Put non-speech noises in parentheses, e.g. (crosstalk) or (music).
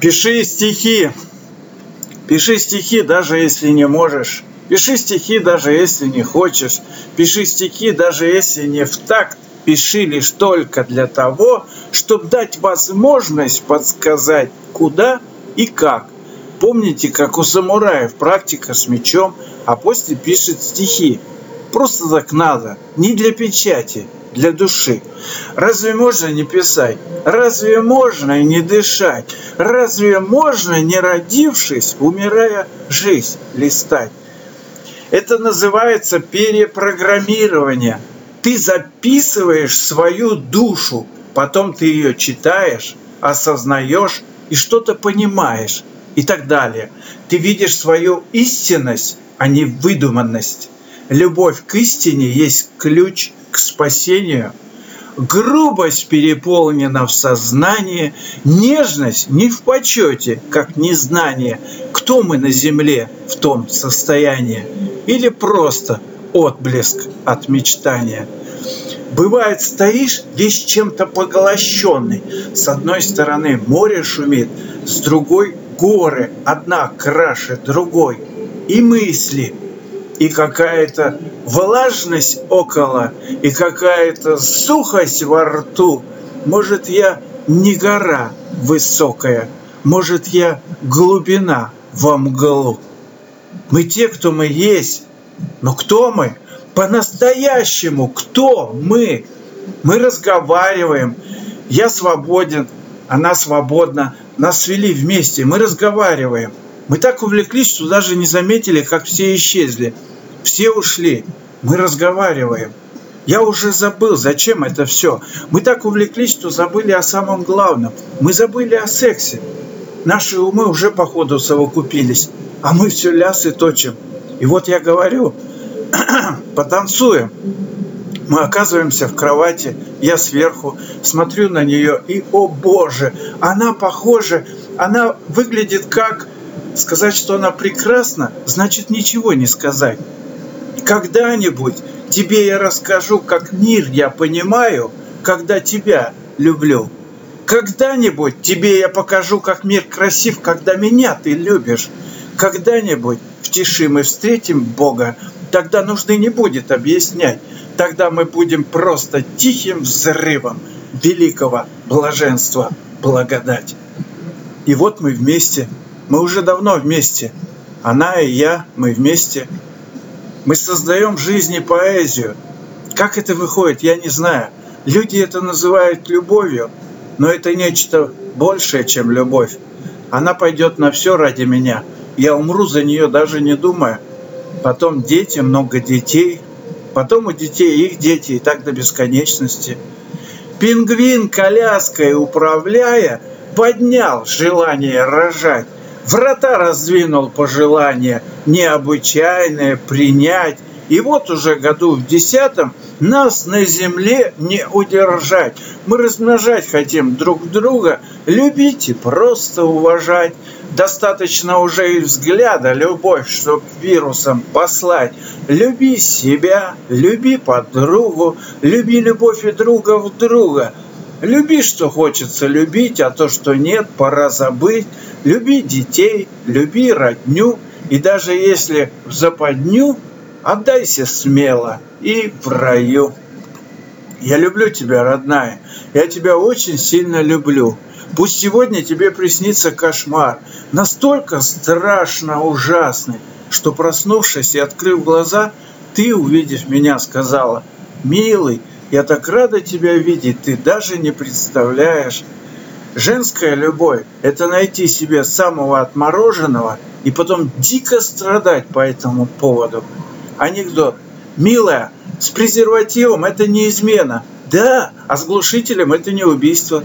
Пиши стихи. Пиши стихи, даже если не можешь. Пиши стихи, даже если не хочешь. Пиши стихи, даже если не в такт. Пиши лишь только для того, чтобы дать возможность подсказать, куда и как. Помните, как у самураев практика с мечом, а после пишет стихи. Просто так надо, не для печати, для души. Разве можно не писать? Разве можно не дышать? Разве можно, не родившись, умирая, жизнь листать? Это называется перепрограммирование. Ты записываешь свою душу, потом ты ее читаешь, осознаешь и что-то понимаешь и так далее. Ты видишь свою истинность, а не выдуманность. Любовь к истине есть ключ к спасению. Грубость переполнена в сознании, нежность не в почете, как незнание, кто мы на земле в том состоянии, или просто отблеск от мечтания. Бывает, стоишь весь чем-то поглощенный. С одной стороны море шумит, с другой горы, одна краше другой. И мысли, и какая-то влажность около, и какая-то сухость во рту. Может, я не гора высокая, может, я глубина во мглу. Мы те, кто мы есть, но кто мы? По-настоящему, кто мы? Мы разговариваем, я свободен, она свободна, нас свели вместе, мы разговариваем – мы так увлеклись, что даже не заметили, как все исчезли. Все ушли. Мы разговариваем. Я уже забыл, зачем это все. Мы так увлеклись, что забыли о самом главном. Мы забыли о сексе. Наши умы уже, походу, совокупились. А мы все лясы точим. И вот я говорю, (clears throat) потанцуем. Мы оказываемся в кровати, я сверху, смотрю на нее, и, о боже, она похожа, она выглядит как Сказать, что она прекрасна, значит ничего не сказать. Когда-нибудь тебе я расскажу, как мир я понимаю, когда тебя люблю. Когда-нибудь тебе я покажу, как мир красив, когда меня ты любишь. Когда-нибудь в тиши мы встретим Бога, тогда нужды не будет объяснять. Тогда мы будем просто тихим взрывом великого блаженства благодать. И вот мы вместе – мы уже давно вместе. Она и я, мы вместе. Мы создаем в жизни поэзию. Как это выходит, я не знаю. Люди это называют любовью, но это нечто большее, чем любовь. Она пойдет на все ради меня. Я умру за нее, даже не думая. Потом дети, много детей. Потом у детей их дети, и так до бесконечности. Пингвин коляской управляя, поднял желание рожать. Врата раздвинул пожелание необычайное принять. И вот уже году в десятом нас на земле не удержать. Мы размножать хотим друг друга, любить и просто уважать. Достаточно уже и взгляда любовь, чтоб вирусом послать. Люби себя, люби подругу, люби любовь и друга в друга. Люби, что хочется любить, а то, что нет, пора забыть. Люби детей, люби родню, и даже если в западню, отдайся смело и в раю. Я люблю тебя, родная, я тебя очень сильно люблю. Пусть сегодня тебе приснится кошмар, настолько страшно ужасный, что проснувшись и открыв глаза, ты, увидев меня, сказала, «Милый, я так рада тебя видеть, ты даже не представляешь». Женская любовь – это найти себе самого отмороженного и потом дико страдать по этому поводу. Анекдот. Милая, с презервативом это не измена. Да, а с глушителем это не убийство.